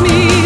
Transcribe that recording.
me.